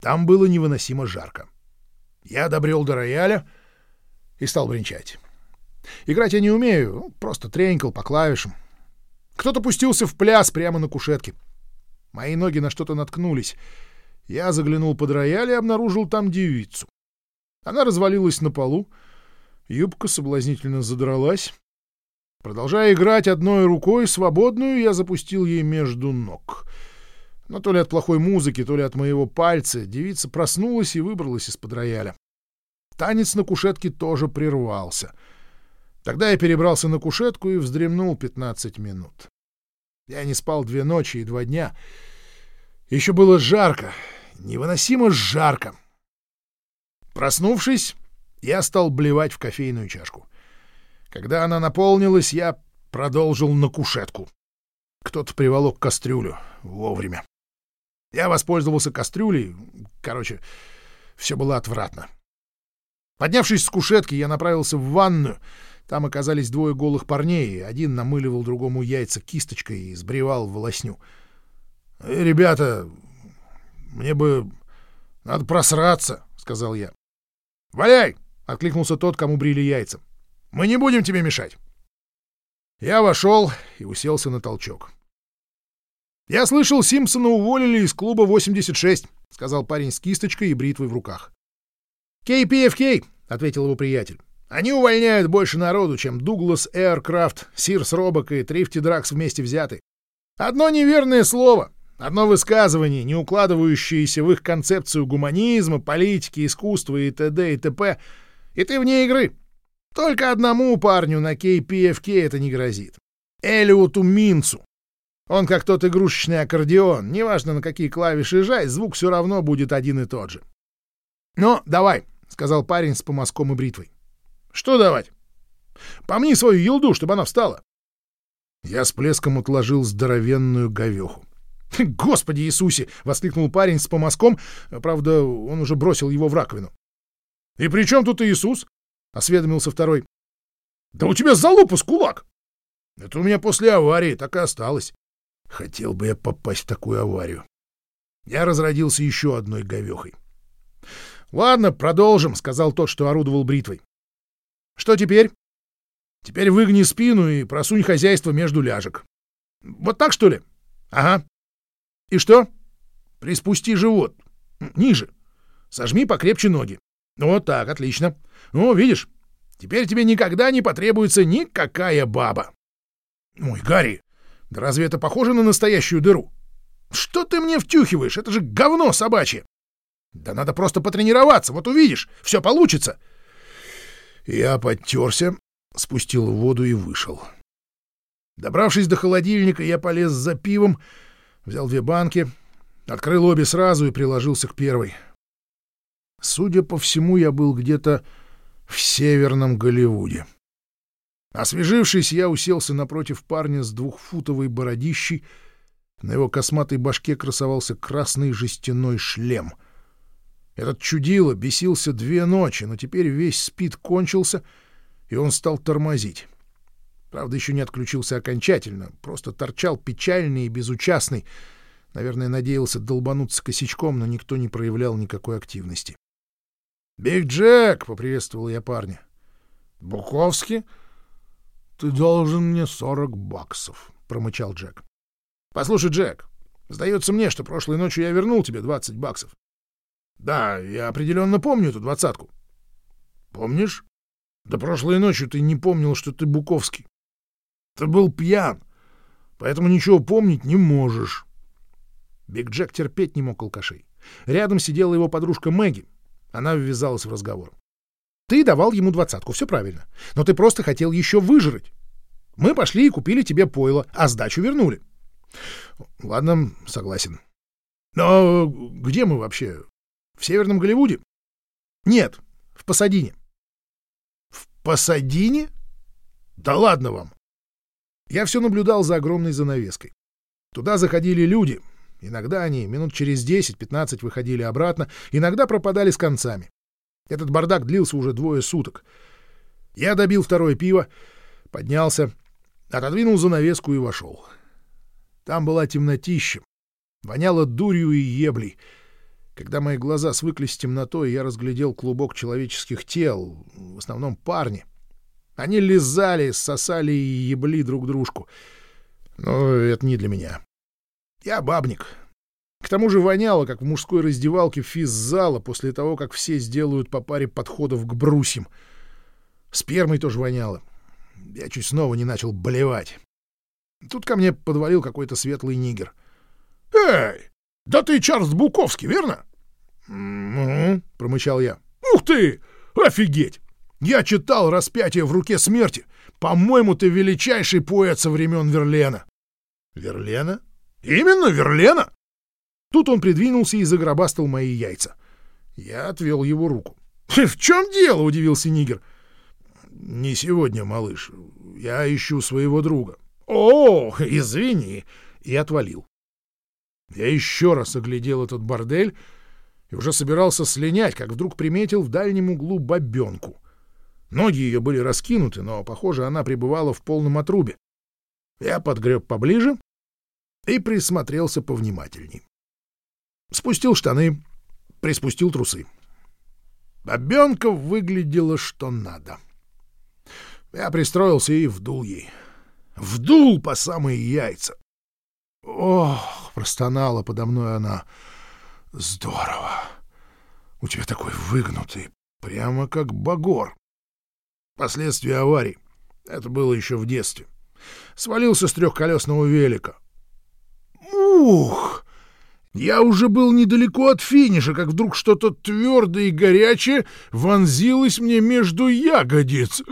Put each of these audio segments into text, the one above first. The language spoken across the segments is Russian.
Там было невыносимо жарко. Я добрел до рояля и стал бренчать. Играть я не умею, ну, просто тренькал по клавишам. Кто-то пустился в пляс прямо на кушетке. Мои ноги на что-то наткнулись. Я заглянул под рояль и обнаружил там девицу. Она развалилась на полу, юбка соблазнительно задралась. Продолжая играть одной рукой, свободную я запустил ей между ног. Но то ли от плохой музыки, то ли от моего пальца девица проснулась и выбралась из-под рояля. Танец на кушетке тоже прервался. Тогда я перебрался на кушетку и вздремнул 15 минут. Я не спал две ночи и два дня. Еще было жарко, невыносимо жарко. Проснувшись, я стал блевать в кофейную чашку. Когда она наполнилась, я продолжил на кушетку. Кто-то приволок кастрюлю вовремя. Я воспользовался кастрюлей. Короче, все было отвратно. Поднявшись с кушетки, я направился в ванную. Там оказались двое голых парней. Один намыливал другому яйца кисточкой и сбривал волосню. «Э, «Ребята, мне бы надо просраться», — сказал я. «Валяй!» — откликнулся тот, кому брили яйца. «Мы не будем тебе мешать». Я вошел и уселся на толчок. «Я слышал, Симпсона уволили из клуба 86», — сказал парень с кисточкой и бритвой в руках. «KPFK», — ответил его приятель. «Они увольняют больше народу, чем Дуглас Эйркрафт, Сирс Робок и Трифти Дракс вместе взяты. Одно неверное слово, одно высказывание, не укладывающееся в их концепцию гуманизма, политики, искусства и т.д. и т.п., и ты вне игры. Только одному парню на KPFK это не грозит. Элиоту Минцу. Он как тот игрушечный аккордеон. Неважно, на какие клавиши жать, звук все равно будет один и тот же. «Ну, давай», — сказал парень с помазком и бритвой. «Что давать?» «Помни свою елду, чтобы она встала». Я с плеском отложил здоровенную говеху. «Господи Иисусе!» — воскликнул парень с помазком. Правда, он уже бросил его в раковину. «И при чем тут Иисус?» — осведомился второй. «Да у тебя залупа кулак!» «Это у меня после аварии так и осталось. Хотел бы я попасть в такую аварию». Я разродился еще одной говехой. «Ладно, продолжим», — сказал тот, что орудовал бритвой. «Что теперь?» «Теперь выгни спину и просунь хозяйство между ляжек». «Вот так, что ли?» «Ага». «И что?» «Приспусти живот. Ниже. Сожми покрепче ноги. Вот так, отлично. Ну, видишь, теперь тебе никогда не потребуется никакая баба. Ой, Гарри, да разве это похоже на настоящую дыру? Что ты мне втюхиваешь? Это же говно собачье. Да надо просто потренироваться, вот увидишь, все получится. Я подтерся, спустил воду и вышел. Добравшись до холодильника, я полез за пивом, взял две банки, открыл обе сразу и приложился к первой. Судя по всему, я был где-то в северном Голливуде. Освежившись, я уселся напротив парня с двухфутовой бородищей. На его косматой башке красовался красный жестяной шлем. Этот чудило бесился две ночи, но теперь весь спид кончился, и он стал тормозить. Правда, еще не отключился окончательно, просто торчал печальный и безучастный. Наверное, надеялся долбануться косячком, но никто не проявлял никакой активности. «Биг Джек!» — поприветствовал я парня. «Буковский?» «Ты должен мне сорок баксов», — промычал Джек. «Послушай, Джек, сдается мне, что прошлой ночью я вернул тебе двадцать баксов». «Да, я определенно помню эту двадцатку». «Помнишь? Да прошлой ночью ты не помнил, что ты Буковский. Ты был пьян, поэтому ничего помнить не можешь». Биг Джек терпеть не мог алкашей. Рядом сидела его подружка Мэгги, она ввязалась в разговор. Ты давал ему двадцатку, все правильно. Но ты просто хотел еще выжрать. Мы пошли и купили тебе пойло, а сдачу вернули. Ладно, согласен. Но где мы вообще? В Северном Голливуде? Нет, в Пасадине. В Пасадине? Да ладно вам. Я все наблюдал за огромной занавеской. Туда заходили люди, Иногда они минут через 10-15 выходили обратно, иногда пропадали с концами. Этот бардак длился уже двое суток. Я добил второе пиво, поднялся, отодвинул занавеску и вошел. Там была темнотища, воняло дурью и еблей. Когда мои глаза свыклись с темнотой, я разглядел клубок человеческих тел, в основном парни. Они лизали, сосали и ебли друг дружку. Но это не для меня. Я бабник. К тому же воняло, как в мужской раздевалке физ-зала после того, как все сделают по паре подходов к брусьям. Спермой тоже воняло. Я чуть снова не начал болевать. Тут ко мне подвалил какой-то светлый нигер. «Эй, да ты Чарльз Буковский, верно?» «Угу», — промычал я. «Ух ты! Офигеть! Я читал «Распятие в руке смерти». По-моему, ты величайший поэт со времен Верлена». «Верлена? Именно Верлена?» Тут он придвинулся и загробастал мои яйца. Я отвел его руку. «В чем дело?» — удивился Нигер. «Не сегодня, малыш. Я ищу своего друга». «О, извини!» И отвалил. Я еще раз оглядел этот бордель и уже собирался слинять, как вдруг приметил в дальнем углу бабенку. Ноги ее были раскинуты, но, похоже, она пребывала в полном отрубе. Я подгреб поближе и присмотрелся повнимательней. Спустил штаны, приспустил трусы. Бабенка выглядела что надо. Я пристроился и вдул ей. Вдул по самые яйца. «Ох!» — простонала подо мной она. «Здорово! У тебя такой выгнутый, прямо как багор. Последствия аварии. Это было еще в детстве. Свалился с трехколесного велика. Ух! Я уже был недалеко от финиша, как вдруг что-то твердое и горячее вонзилось мне между ягодиц.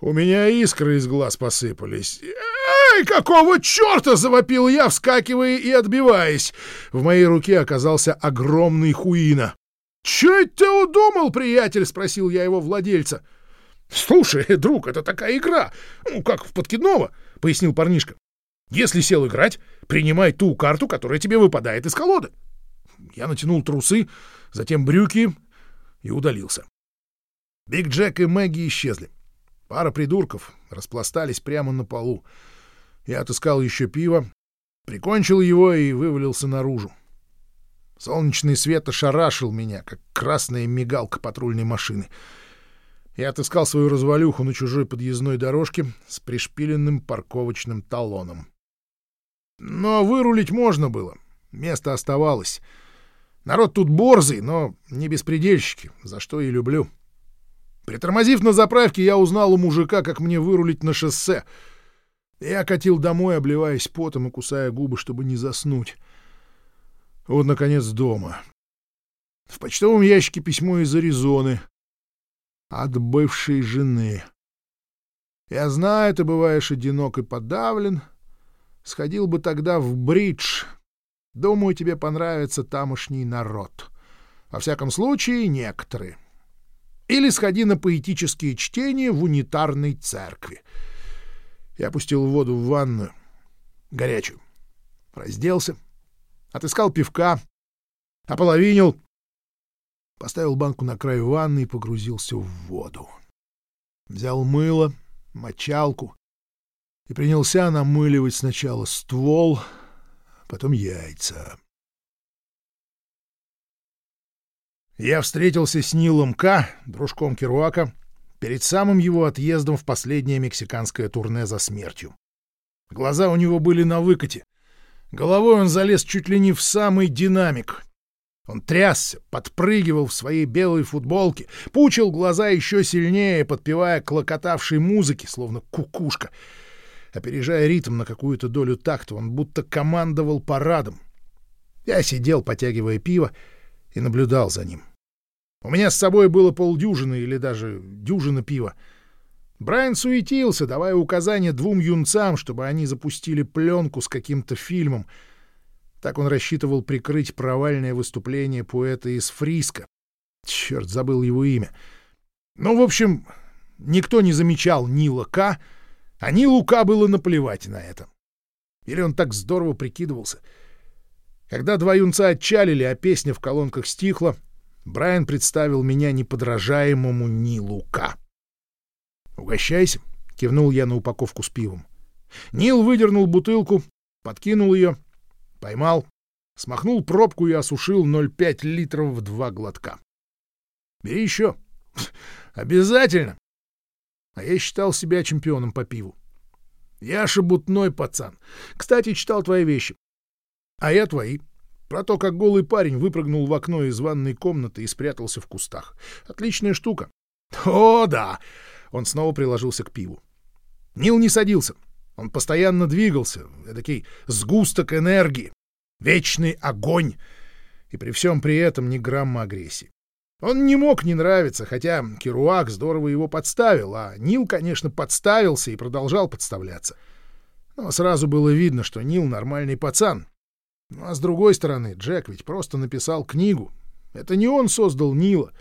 У меня искры из глаз посыпались. «Эй, какого черта!» — завопил я, вскакивая и отбиваясь. В моей руке оказался огромный хуина. «Чё это ты удумал, приятель?» — спросил я его владельца. «Слушай, друг, это такая игра, ну, как в подкидного», — пояснил парнишка. «Если сел играть, принимай ту карту, которая тебе выпадает из колоды». Я натянул трусы, затем брюки и удалился. Биг Джек и Мэгги исчезли. Пара придурков распластались прямо на полу. Я отыскал еще пиво, прикончил его и вывалился наружу. Солнечный свет ошарашил меня, как красная мигалка патрульной машины. Я отыскал свою развалюху на чужой подъездной дорожке с пришпиленным парковочным талоном. Но вырулить можно было, место оставалось. Народ тут борзый, но не беспредельщики, за что и люблю. Притормозив на заправке, я узнал у мужика, как мне вырулить на шоссе — я катил домой, обливаясь потом и кусая губы, чтобы не заснуть. Вот, наконец, дома. В почтовом ящике письмо из Аризоны. От бывшей жены. Я знаю, ты бываешь одинок и подавлен. Сходил бы тогда в бридж. Думаю, тебе понравится тамошний народ. Во всяком случае, некоторые. Или сходи на поэтические чтения в унитарной церкви. Я опустил воду в ванную, горячую, разделся, отыскал пивка, ополовинил, поставил банку на край ванны и погрузился в воду. Взял мыло, мочалку и принялся намыливать сначала ствол, потом яйца. Я встретился с Нилом К., дружком Керуака, перед самым его отъездом в последнее мексиканское турне за смертью. Глаза у него были на выкате. Головой он залез чуть ли не в самый динамик. Он трясся, подпрыгивал в своей белой футболке, пучил глаза еще сильнее, подпевая клокотавшей музыки, словно кукушка. Опережая ритм на какую-то долю такта, он будто командовал парадом. Я сидел, потягивая пиво, и наблюдал за ним. У меня с собой было полдюжины или даже дюжина пива. Брайан суетился, давая указания двум юнцам, чтобы они запустили пленку с каким-то фильмом. Так он рассчитывал прикрыть провальное выступление поэта из Фриска. Черт, забыл его имя. Ну, в общем, никто не замечал Нила К., а Нилу К. было наплевать на это. Или он так здорово прикидывался. Когда два юнца отчалили, а песня в колонках стихла, Брайан представил меня неподражаемому Нилу К. «Угощайся», — кивнул я на упаковку с пивом. Нил выдернул бутылку, подкинул ее, поймал, смахнул пробку и осушил 0,5 литров в два глотка. «Бери еще. Обязательно!» А я считал себя чемпионом по пиву. Я шебутной пацан. Кстати, читал твои вещи. А я твои. Про то, как голый парень выпрыгнул в окно из ванной комнаты и спрятался в кустах. Отличная штука. О, да! Он снова приложился к пиву. Нил не садился. Он постоянно двигался. Эдакий сгусток энергии. Вечный огонь. И при всем при этом ни грамма агрессии. Он не мог не нравиться, хотя Керуак здорово его подставил, а Нил, конечно, подставился и продолжал подставляться. Но сразу было видно, что Нил нормальный пацан. Ну а с другой стороны, Джек ведь просто написал книгу. Это не он создал Нила.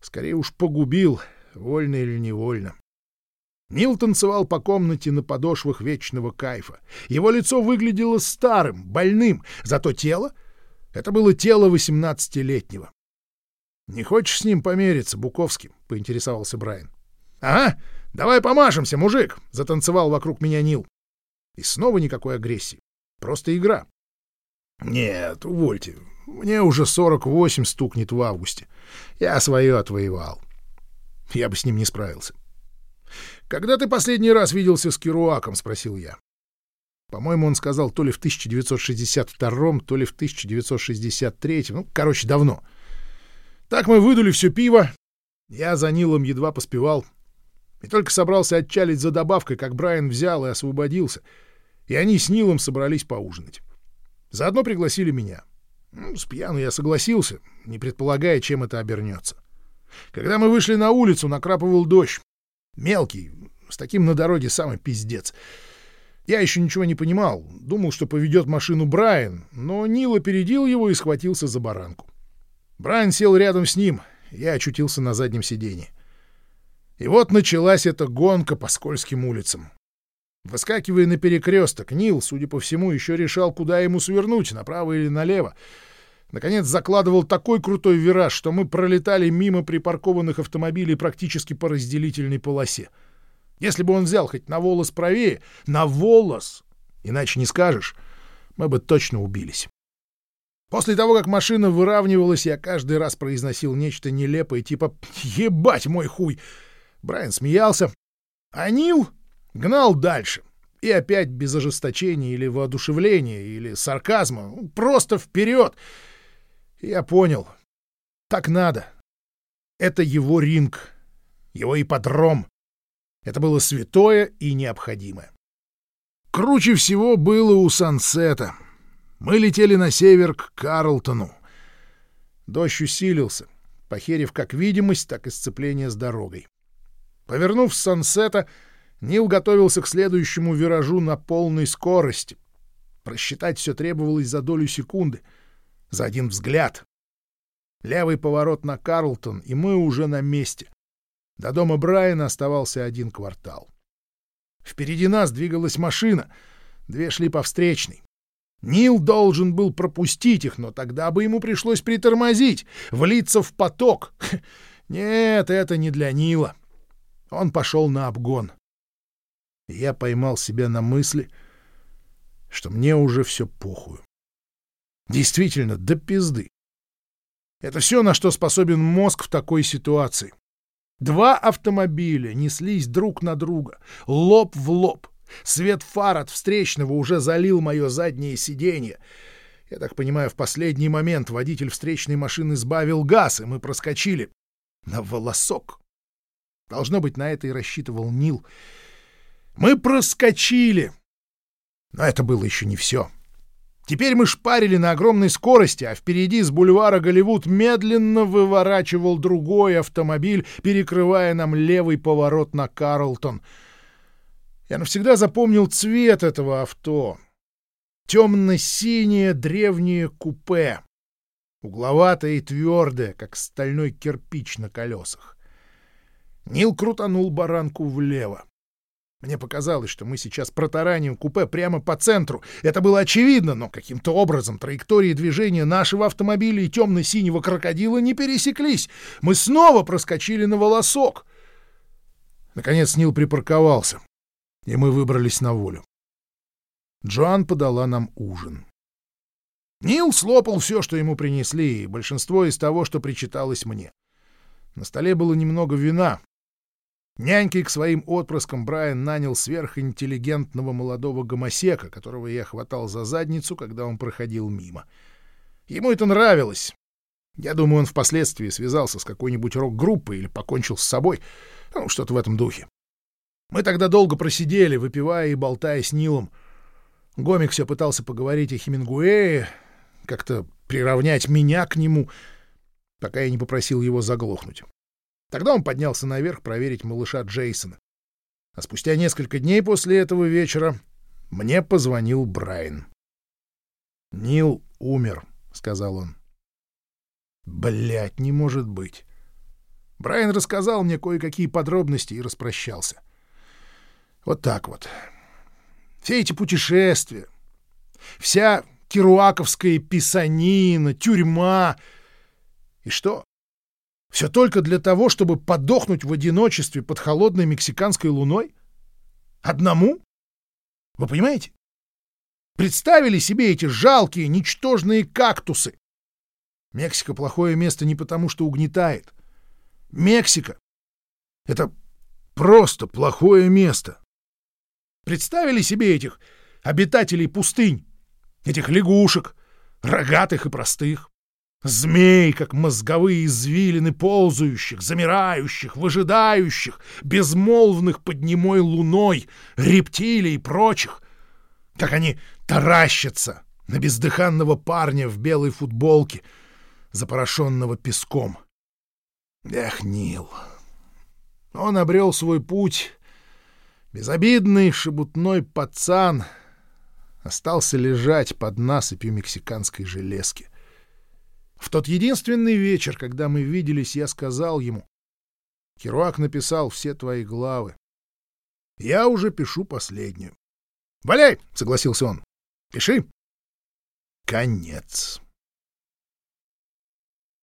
Скорее уж погубил, вольно или невольно. Нил танцевал по комнате на подошвах вечного кайфа. Его лицо выглядело старым, больным, зато тело — это было тело восемнадцатилетнего. «Не хочешь с ним помериться, Буковским?» — поинтересовался Брайан. «Ага, давай помашемся, мужик!» — затанцевал вокруг меня Нил. И снова никакой агрессии. Просто игра. «Нет, увольте. Мне уже 48 стукнет в августе. Я свое отвоевал. Я бы с ним не справился». «Когда ты последний раз виделся с Керуаком?» — спросил я. По-моему, он сказал то ли в 1962 то ли в 1963 ну, короче, давно. Так мы выдули все пиво. Я за Нилом едва поспевал. И только собрался отчалить за добавкой, как Брайан взял и освободился. И они с Нилом собрались поужинать. Заодно пригласили меня. Ну, с пьяну я согласился, не предполагая, чем это обернется. Когда мы вышли на улицу, накрапывал дождь. Мелкий, с таким на дороге самый пиздец. Я еще ничего не понимал, думал, что поведет машину Брайан, но Нил опередил его и схватился за баранку. Брайан сел рядом с ним, я очутился на заднем сиденье. И вот началась эта гонка по скользким улицам. Выскакивая на перекресток, Нил, судя по всему, еще решал, куда ему свернуть, направо или налево. Наконец закладывал такой крутой вираж, что мы пролетали мимо припаркованных автомобилей практически по разделительной полосе. Если бы он взял хоть на волос правее, на волос, иначе не скажешь, мы бы точно убились. После того, как машина выравнивалась, я каждый раз произносил нечто нелепое, типа «Ебать мой хуй!». Брайан смеялся, а Нил гнал дальше. И опять без ожесточения или воодушевления, или сарказма. Ну, просто вперед! Я понял. Так надо. Это его ринг, его ипподром. Это было святое и необходимое. Круче всего было у Сансета — мы летели на север к Карлтону. Дождь усилился, похерив как видимость, так и сцепление с дорогой. Повернув с сансета, Нил готовился к следующему виражу на полной скорости. Просчитать все требовалось за долю секунды, за один взгляд. Левый поворот на Карлтон, и мы уже на месте. До дома Брайана оставался один квартал. Впереди нас двигалась машина, две шли по встречной. Нил должен был пропустить их, но тогда бы ему пришлось притормозить, влиться в поток. Нет, это не для Нила. Он пошел на обгон. Я поймал себя на мысли, что мне уже все похую. Действительно, до пизды. Это все, на что способен мозг в такой ситуации. Два автомобиля неслись друг на друга, лоб в лоб. Свет фар от встречного уже залил мое заднее сиденье. Я так понимаю, в последний момент водитель встречной машины сбавил газ, и мы проскочили на волосок. Должно быть, на это и рассчитывал Нил. Мы проскочили! Но это было еще не все. Теперь мы шпарили на огромной скорости, а впереди с бульвара Голливуд медленно выворачивал другой автомобиль, перекрывая нам левый поворот на Карлтон — я навсегда запомнил цвет этого авто. Темно-синее древнее купе. Угловатое и твердое, как стальной кирпич на колесах. Нил крутанул баранку влево. Мне показалось, что мы сейчас протараним купе прямо по центру. Это было очевидно, но каким-то образом траектории движения нашего автомобиля и темно-синего крокодила не пересеклись. Мы снова проскочили на волосок. Наконец Нил припарковался и мы выбрались на волю. Джоан подала нам ужин. Нил слопал все, что ему принесли, и большинство из того, что причиталось мне. На столе было немного вина. Нянькой к своим отпрыскам Брайан нанял сверхинтеллигентного молодого гомосека, которого я хватал за задницу, когда он проходил мимо. Ему это нравилось. Я думаю, он впоследствии связался с какой-нибудь рок-группой или покончил с собой. Ну, что-то в этом духе. Мы тогда долго просидели, выпивая и болтая с Нилом. Гомик все пытался поговорить о Хемингуэе, как-то приравнять меня к нему, пока я не попросил его заглохнуть. Тогда он поднялся наверх проверить малыша Джейсона. А спустя несколько дней после этого вечера мне позвонил Брайан. «Нил умер», — сказал он. Блять, не может быть. Брайан рассказал мне кое-какие подробности и распрощался. Вот так вот. Все эти путешествия, вся керуаковская писанина, тюрьма. И что? Все только для того, чтобы подохнуть в одиночестве под холодной мексиканской луной? Одному? Вы понимаете? Представили себе эти жалкие, ничтожные кактусы? Мексика — плохое место не потому, что угнетает. Мексика — это просто плохое место. Представили себе этих обитателей пустынь? Этих лягушек, рогатых и простых, змей, как мозговые извилины ползающих, замирающих, выжидающих, безмолвных под немой луной, рептилий и прочих, как они таращатся на бездыханного парня в белой футболке, запорошенного песком. Эх, Нил! Он обрел свой путь, безобидный шебутной пацан — остался лежать под насыпью мексиканской железки. В тот единственный вечер, когда мы виделись, я сказал ему, «Керуак написал все твои главы. Я уже пишу последнюю». «Валяй!» — согласился он. «Пиши». Конец.